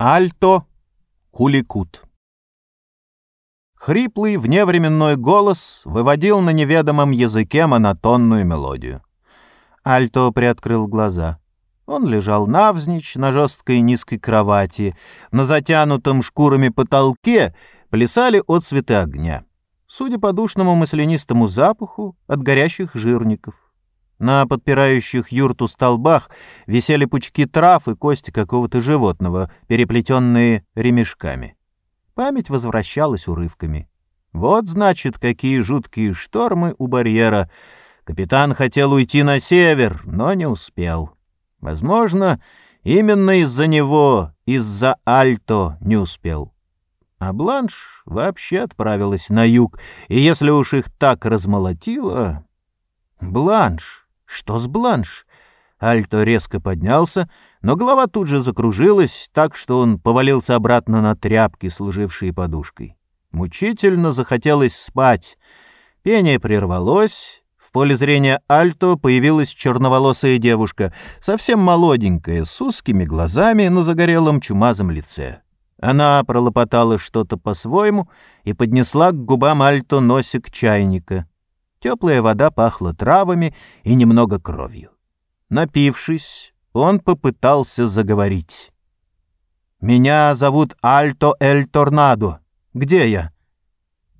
Альто Куликут. Хриплый вневременной голос выводил на неведомом языке монотонную мелодию. Альто приоткрыл глаза. Он лежал навзничь на жесткой низкой кровати. На затянутом шкурами потолке плясали отцветы огня. Судя по душному маслянистому запаху, от горящих жирников. На подпирающих юрту столбах висели пучки трав и кости какого-то животного, переплетенные ремешками. Память возвращалась урывками. Вот, значит, какие жуткие штормы у барьера. Капитан хотел уйти на север, но не успел. Возможно, именно из-за него, из-за Альто не успел. А Бланш вообще отправилась на юг, и если уж их так размолотило... Бланш! Что с Бланш? Альто резко поднялся, но голова тут же закружилась так, что он повалился обратно на тряпки, служившие подушкой. Мучительно захотелось спать. Пение прервалось. В поле зрения Альто появилась черноволосая девушка, совсем молоденькая, с узкими глазами на загорелом чумазом лице. Она пролопотала что-то по-своему и поднесла к губам Альто носик чайника. Теплая вода пахла травами и немного кровью. Напившись, он попытался заговорить. «Меня зовут Альто Эль Торнадо. Где я?»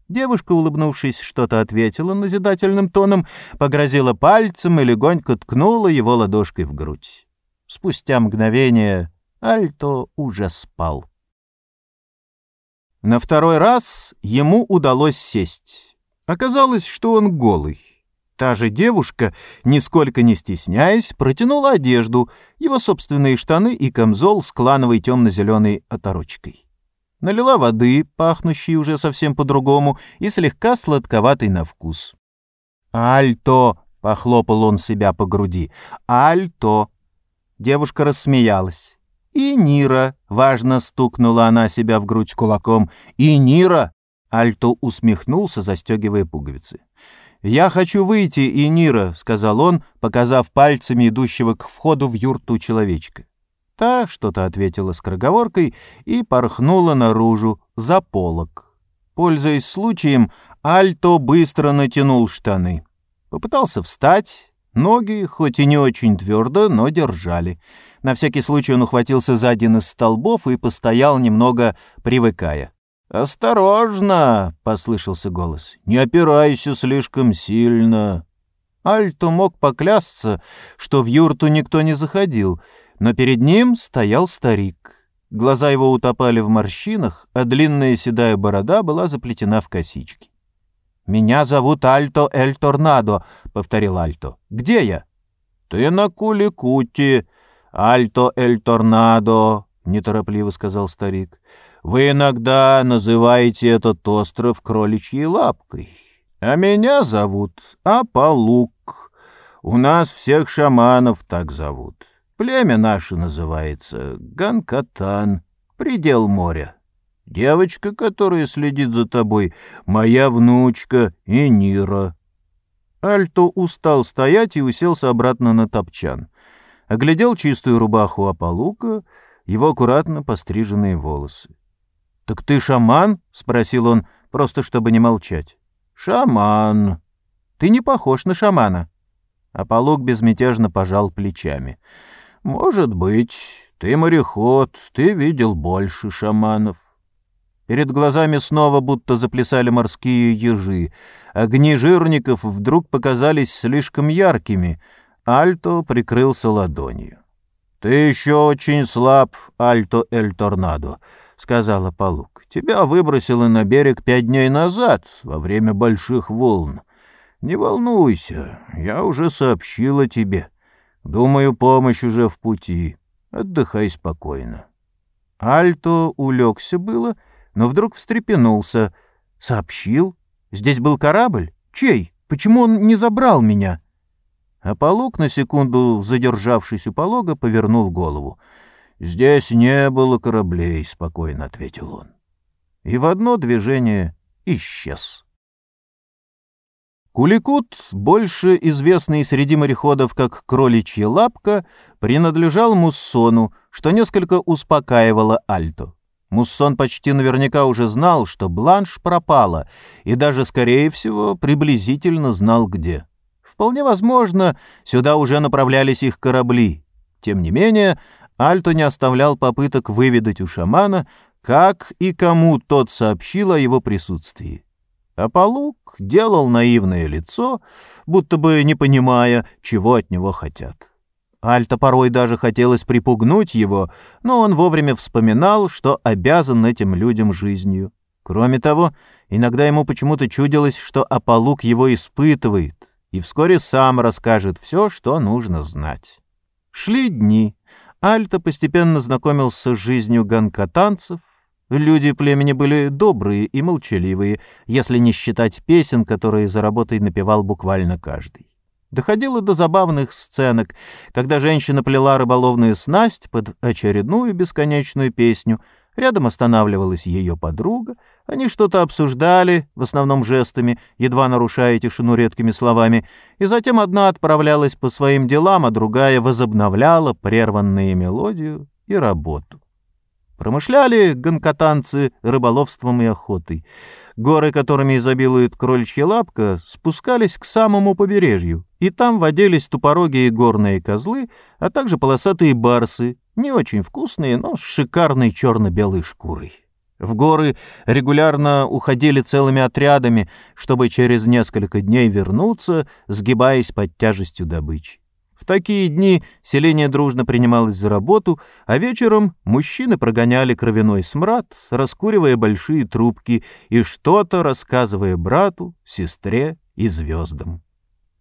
Девушка, улыбнувшись, что-то ответила назидательным тоном, погрозила пальцем и легонько ткнула его ладошкой в грудь. Спустя мгновение Альто уже спал. На второй раз ему удалось сесть. Оказалось, что он голый. Та же девушка, нисколько не стесняясь, протянула одежду, его собственные штаны и камзол с клановой темно-зеленой оторочкой. Налила воды, пахнущей уже совсем по-другому, и слегка сладковатой на вкус. «Альто!» — похлопал он себя по груди. «Альто!» Девушка рассмеялась. «И Нира!» — важно стукнула она себя в грудь кулаком. «И Нира!» Альто усмехнулся, застегивая пуговицы. «Я хочу выйти, Инира», — сказал он, показав пальцами идущего к входу в юрту человечка. Та что-то ответила скороговоркой и порхнула наружу, за полок. Пользуясь случаем, Альто быстро натянул штаны. Попытался встать, ноги, хоть и не очень твердо, но держали. На всякий случай он ухватился за один из столбов и постоял немного, привыкая. «Осторожно!» — послышался голос. «Не опирайся слишком сильно!» Альто мог поклясться, что в юрту никто не заходил, но перед ним стоял старик. Глаза его утопали в морщинах, а длинная седая борода была заплетена в косички. «Меня зовут Альто Эль Торнадо», — повторил Альто. «Где я?» «Ты на Куликути, Альто Эль Торнадо», — неторопливо сказал старик. Вы иногда называете этот остров кроличьей лапкой. А меня зовут Апалук. У нас всех шаманов так зовут. Племя наше называется Ганкатан, предел моря. Девочка, которая следит за тобой, моя внучка Энира. Альто устал стоять и уселся обратно на топчан. Оглядел чистую рубаху Апалука, его аккуратно постриженные волосы. «Так ты шаман?» — спросил он, просто чтобы не молчать. «Шаман. Ты не похож на шамана». Аполлок безмятежно пожал плечами. «Может быть. Ты мореход, ты видел больше шаманов». Перед глазами снова будто заплясали морские ежи. Огни жирников вдруг показались слишком яркими. Альто прикрылся ладонью. «Ты еще очень слаб, Альто Эль Торнадо. — сказала Палук. — Тебя выбросило на берег пять дней назад, во время больших волн. Не волнуйся, я уже сообщила тебе. Думаю, помощь уже в пути. Отдыхай спокойно. Альто улегся было, но вдруг встрепенулся. Сообщил? Здесь был корабль? Чей? Почему он не забрал меня? А Полук, на секунду задержавшись у полога, повернул голову. «Здесь не было кораблей», — спокойно ответил он. И в одно движение исчез. Куликут, больше известный среди мореходов как кроличья лапка, принадлежал Муссону, что несколько успокаивало Альто. Муссон почти наверняка уже знал, что Бланш пропала, и даже, скорее всего, приблизительно знал где. Вполне возможно, сюда уже направлялись их корабли. Тем не менее, Альто не оставлял попыток выведать у шамана, как и кому тот сообщил о его присутствии. А Полук делал наивное лицо, будто бы не понимая, чего от него хотят. Альта порой даже хотелось припугнуть его, но он вовремя вспоминал, что обязан этим людям жизнью. Кроме того, иногда ему почему-то чудилось, что Аполлук его испытывает и вскоре сам расскажет все, что нужно знать. Шли дни. Альта постепенно знакомился с жизнью ганкатанцев, Люди племени были добрые и молчаливые, если не считать песен, которые за работой напевал буквально каждый. Доходило до забавных сценок, когда женщина плела рыболовную снасть под очередную бесконечную песню, рядом останавливалась ее подруга, они что-то обсуждали, в основном жестами, едва нарушая тишину редкими словами, и затем одна отправлялась по своим делам, а другая возобновляла прерванную мелодию и работу. Промышляли гонкатанцы рыболовством и охотой. Горы, которыми изобилует крольчья лапка, спускались к самому побережью, и там водились тупорогие горные козлы, а также полосатые барсы, не очень вкусные, но с шикарной черно-белой шкурой. В горы регулярно уходили целыми отрядами, чтобы через несколько дней вернуться, сгибаясь под тяжестью добычи. В такие дни селение дружно принималось за работу, а вечером мужчины прогоняли кровяной смрад, раскуривая большие трубки и что-то рассказывая брату, сестре и звездам.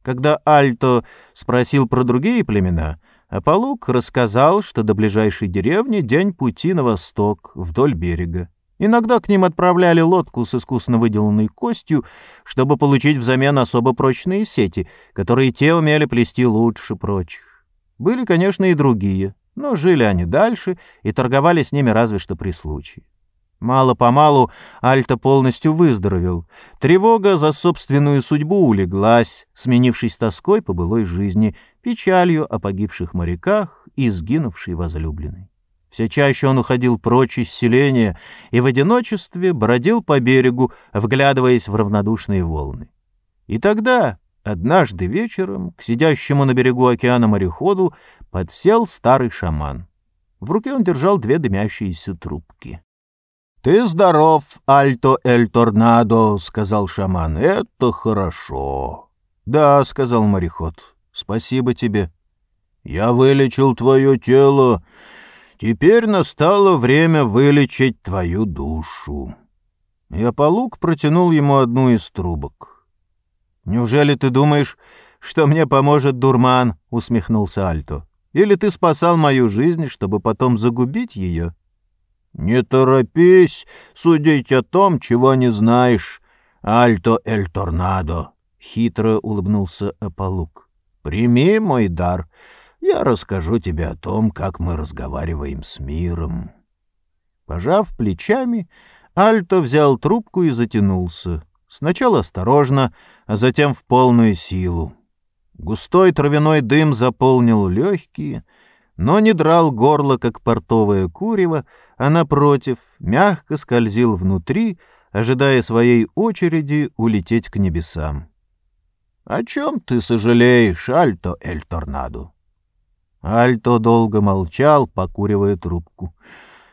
Когда Альто спросил про другие племена, Аполлук рассказал, что до ближайшей деревни день пути на восток, вдоль берега. Иногда к ним отправляли лодку с искусно выделанной костью, чтобы получить взамен особо прочные сети, которые те умели плести лучше прочих. Были, конечно, и другие, но жили они дальше и торговали с ними разве что при случае. Мало-помалу Альта полностью выздоровел. Тревога за собственную судьбу улеглась, сменившись тоской по былой жизни, печалью о погибших моряках и сгинувшей возлюбленной. Все чаще он уходил прочь из селения и в одиночестве бродил по берегу, вглядываясь в равнодушные волны. И тогда, однажды вечером, к сидящему на берегу океана мореходу подсел старый шаман. В руке он держал две дымящиеся трубки. — Ты здоров, Альто Эль Торнадо, — сказал шаман. — Это хорошо. — Да, — сказал мореход. — Спасибо тебе. — Я вылечил твое тело Теперь настало время вылечить твою душу. И Аполлук протянул ему одну из трубок. «Неужели ты думаешь, что мне поможет дурман?» — усмехнулся Альто. «Или ты спасал мою жизнь, чтобы потом загубить ее?» «Не торопись судить о том, чего не знаешь, Альто Эль Торнадо», — хитро улыбнулся Аполлук. «Прими мой дар» я расскажу тебе о том, как мы разговариваем с миром». Пожав плечами, Альто взял трубку и затянулся. Сначала осторожно, а затем в полную силу. Густой травяной дым заполнил легкие, но не драл горло, как портовое курево, а, напротив, мягко скользил внутри, ожидая своей очереди улететь к небесам. — О чем ты сожалеешь, Альто Эль Торнадо? Альто долго молчал, покуривая трубку.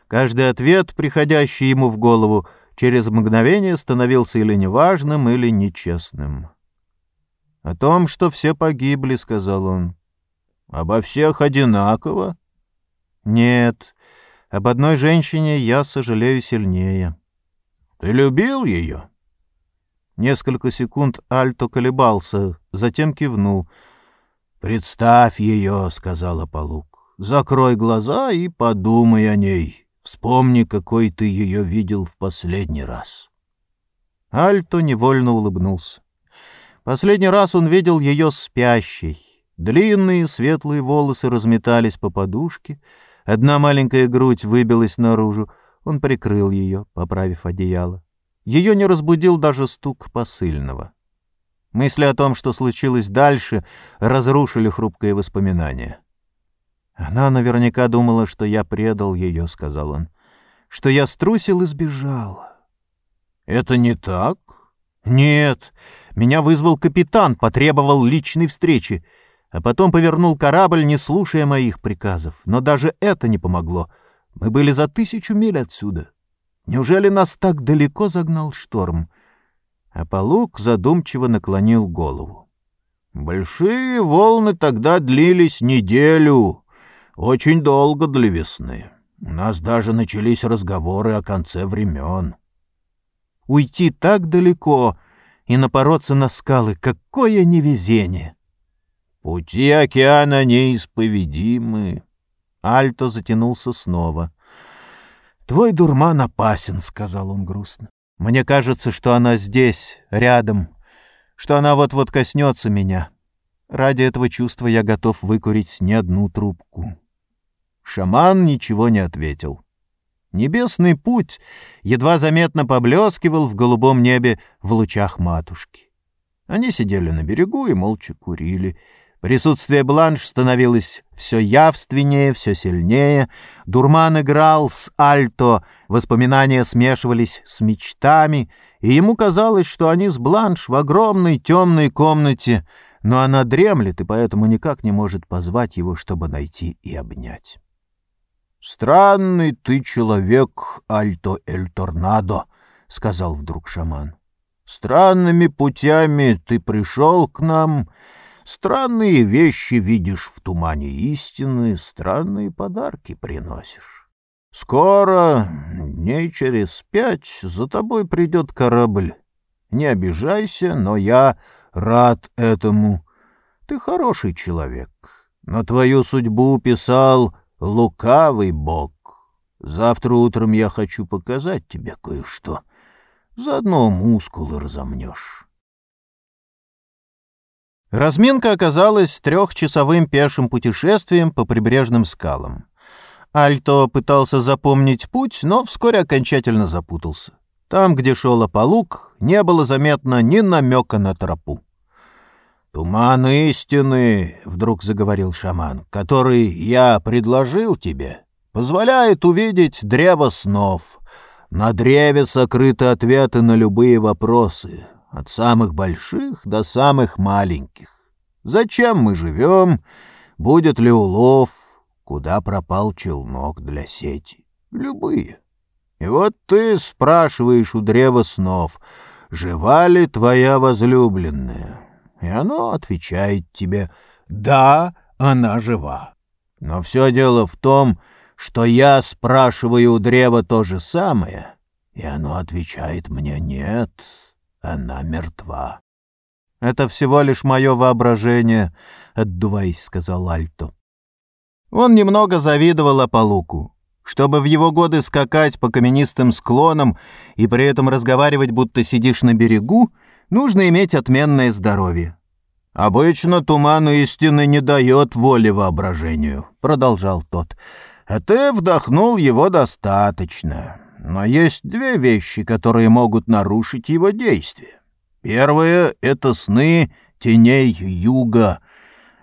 Каждый ответ, приходящий ему в голову, через мгновение становился или неважным, или нечестным. — О том, что все погибли, — сказал он. — Обо всех одинаково? — Нет, об одной женщине я сожалею сильнее. — Ты любил ее? Несколько секунд Альто колебался, затем кивнул — «Представь ее», — сказала Полук. «Закрой глаза и подумай о ней. Вспомни, какой ты ее видел в последний раз». Альто невольно улыбнулся. Последний раз он видел ее спящей. Длинные светлые волосы разметались по подушке, одна маленькая грудь выбилась наружу. Он прикрыл ее, поправив одеяло. Ее не разбудил даже стук посыльного. Мысли о том, что случилось дальше, разрушили хрупкое воспоминание. «Она наверняка думала, что я предал ее», — сказал он, — «что я струсил и сбежал». «Это не так?» «Нет. Меня вызвал капитан, потребовал личной встречи, а потом повернул корабль, не слушая моих приказов. Но даже это не помогло. Мы были за тысячу миль отсюда. Неужели нас так далеко загнал шторм?» А Полук задумчиво наклонил голову. «Большие волны тогда длились неделю, очень долго для весны. У нас даже начались разговоры о конце времен» уйти так далеко и напороться на скалы. Какое невезение! Пути океана неисповедимы. Альто затянулся снова. «Твой дурман опасен», — сказал он грустно. «Мне кажется, что она здесь, рядом, что она вот-вот коснется меня. Ради этого чувства я готов выкурить не одну трубку». Шаман ничего не ответил. Небесный путь едва заметно поблескивал в голубом небе в лучах матушки. Они сидели на берегу и молча курили. Присутствие Бланш становилось все явственнее, все сильнее. Дурман играл с альто, воспоминания смешивались с мечтами, и ему казалось, что они с Бланш в огромной темной комнате, но она дремлет и поэтому никак не может позвать его, чтобы найти и обнять. «Странный ты человек, Альто Эль Торнадо», — сказал вдруг шаман. «Странными путями ты пришел к нам, странные вещи видишь в тумане истины, странные подарки приносишь. Скоро, дней через пять, за тобой придет корабль. Не обижайся, но я рад этому. Ты хороший человек, но твою судьбу писал лукавый бог. Завтра утром я хочу показать тебе кое-что. Заодно мускулы разомнешь. Разминка оказалась трехчасовым пешим путешествием по прибрежным скалам. Альто пытался запомнить путь, но вскоре окончательно запутался. Там, где шел Аполук, не было заметно ни намека на тропу. «Туман истины», — вдруг заговорил шаман, — «который я предложил тебе, позволяет увидеть древо снов. На древе сокрыты ответы на любые вопросы, от самых больших до самых маленьких. Зачем мы живем? Будет ли улов? Куда пропал челнок для сети? Любые. И вот ты спрашиваешь у древа снов, жива ли твоя возлюбленная?» и оно отвечает тебе «Да, она жива». Но все дело в том, что я спрашиваю у древа то же самое, и оно отвечает мне «Нет, она мертва». «Это всего лишь мое воображение», — отдуваясь, сказал Альто. Он немного завидовал Аполуку. Чтобы в его годы скакать по каменистым склонам и при этом разговаривать, будто сидишь на берегу, нужно иметь отменное здоровье. «Обычно туман истины не дает воли воображению», — продолжал тот. «А ты вдохнул его достаточно. Но есть две вещи, которые могут нарушить его действие. Первое — это сны теней юга.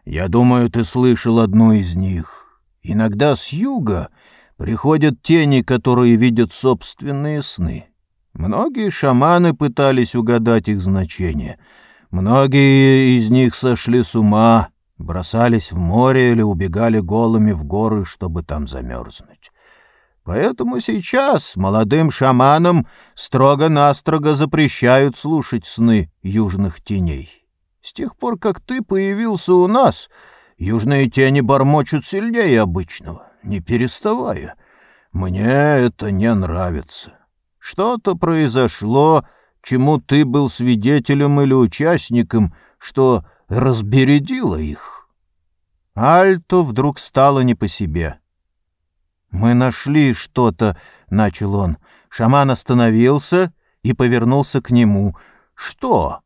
Я думаю, ты слышал одну из них. Иногда с юга приходят тени, которые видят собственные сны». Многие шаманы пытались угадать их значение. Многие из них сошли с ума, бросались в море или убегали голыми в горы, чтобы там замерзнуть. Поэтому сейчас молодым шаманам строго-настрого запрещают слушать сны южных теней. С тех пор, как ты появился у нас, южные тени бормочут сильнее обычного, не переставая. Мне это не нравится. Что-то произошло, чему ты был свидетелем или участником, что разбередило их. Альто вдруг стало не по себе. «Мы нашли что-то», — начал он. Шаман остановился и повернулся к нему. «Что?»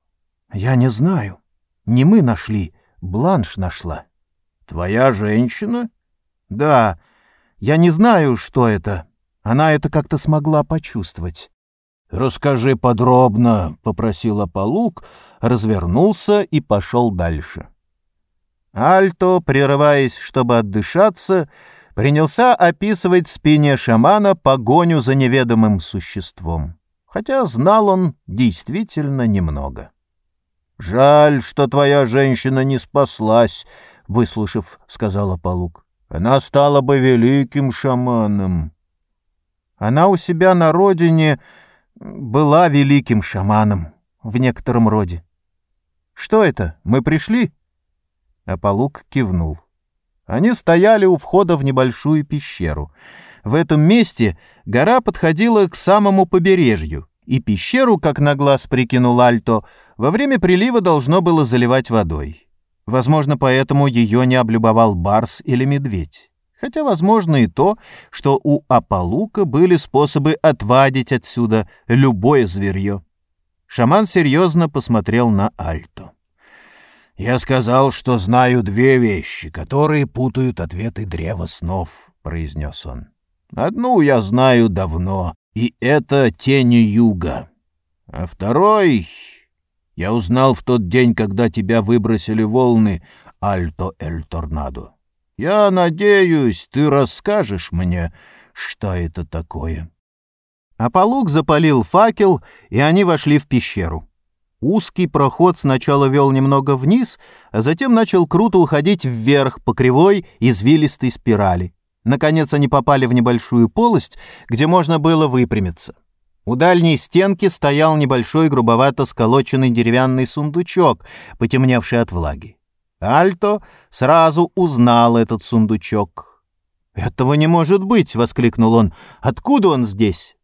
«Я не знаю. Не мы нашли, Бланш нашла». «Твоя женщина?» «Да. Я не знаю, что это». Она это как-то смогла почувствовать. «Расскажи подробно», — попросила Полук, развернулся и пошел дальше. Альто, прерываясь, чтобы отдышаться, принялся описывать спине шамана погоню за неведомым существом, хотя знал он действительно немного. «Жаль, что твоя женщина не спаслась», — выслушав, сказала Палук. «Она стала бы великим шаманом». Она у себя на родине была великим шаманом в некотором роде. «Что это? Мы пришли?» Аполлук кивнул. Они стояли у входа в небольшую пещеру. В этом месте гора подходила к самому побережью, и пещеру, как на глаз прикинул Альто, во время прилива должно было заливать водой. Возможно, поэтому ее не облюбовал барс или медведь. Хотя возможно и то, что у Аполлука были способы отвадить отсюда любое зверье. Шаман серьезно посмотрел на Альто. «Я сказал, что знаю две вещи, которые путают ответы древа снов», — произнес он. «Одну я знаю давно, и это тени юга. А второй я узнал в тот день, когда тебя выбросили волны Альто-Эль-Торнадо. Я надеюсь, ты расскажешь мне, что это такое». Аполлук запалил факел, и они вошли в пещеру. Узкий проход сначала вел немного вниз, а затем начал круто уходить вверх по кривой извилистой спирали. Наконец они попали в небольшую полость, где можно было выпрямиться. У дальней стенки стоял небольшой грубовато сколоченный деревянный сундучок, потемневший от влаги. Альто сразу узнал этот сундучок. «Этого не может быть!» — воскликнул он. «Откуда он здесь?»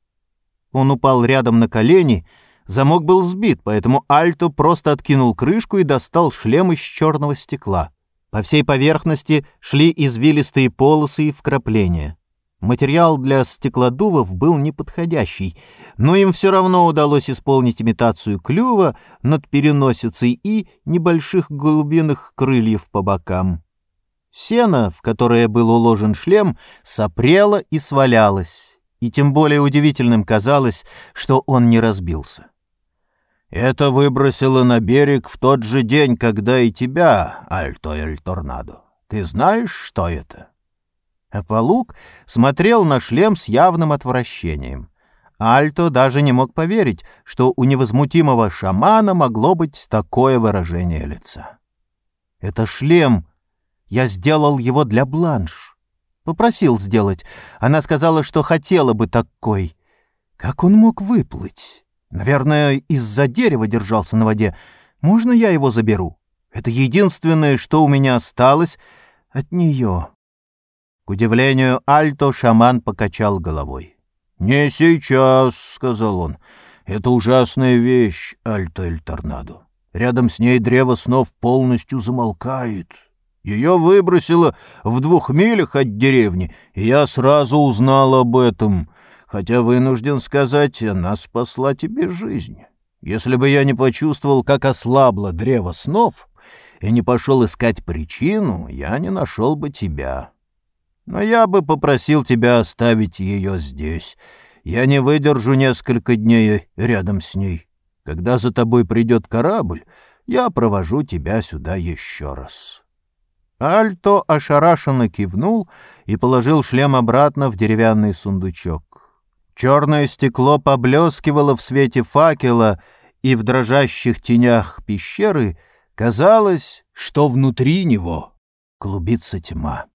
Он упал рядом на колени — Замок был сбит, поэтому Альто просто откинул крышку и достал шлем из черного стекла. По всей поверхности шли извилистые полосы и вкрапления. Материал для стеклодувов был неподходящий, но им все равно удалось исполнить имитацию клюва над переносицей и небольших голубиных крыльев по бокам. Сено, в которое был уложен шлем, сопрело и свалялось, и тем более удивительным казалось, что он не разбился. Это выбросило на берег в тот же день, когда и тебя, Альто-Эль-Торнадо. Ты знаешь, что это?» Аполлук смотрел на шлем с явным отвращением. Альто даже не мог поверить, что у невозмутимого шамана могло быть такое выражение лица. «Это шлем. Я сделал его для Бланш. Попросил сделать. Она сказала, что хотела бы такой. Как он мог выплыть?» Наверное, из-за дерева держался на воде. Можно я его заберу? Это единственное, что у меня осталось от нее. К удивлению Альто шаман покачал головой. «Не сейчас», — сказал он. «Это ужасная вещь, Альто Эль Торнадо. Рядом с ней древо снов полностью замолкает. Ее выбросило в двух милях от деревни, и я сразу узнал об этом хотя вынужден сказать, она спасла тебе жизнь. Если бы я не почувствовал, как ослабло древо снов, и не пошел искать причину, я не нашел бы тебя. Но я бы попросил тебя оставить ее здесь. Я не выдержу несколько дней рядом с ней. Когда за тобой придет корабль, я провожу тебя сюда еще раз». Альто ошарашенно кивнул и положил шлем обратно в деревянный сундучок. Черное стекло поблескивало в свете факела, и в дрожащих тенях пещеры казалось, что внутри него клубится тьма.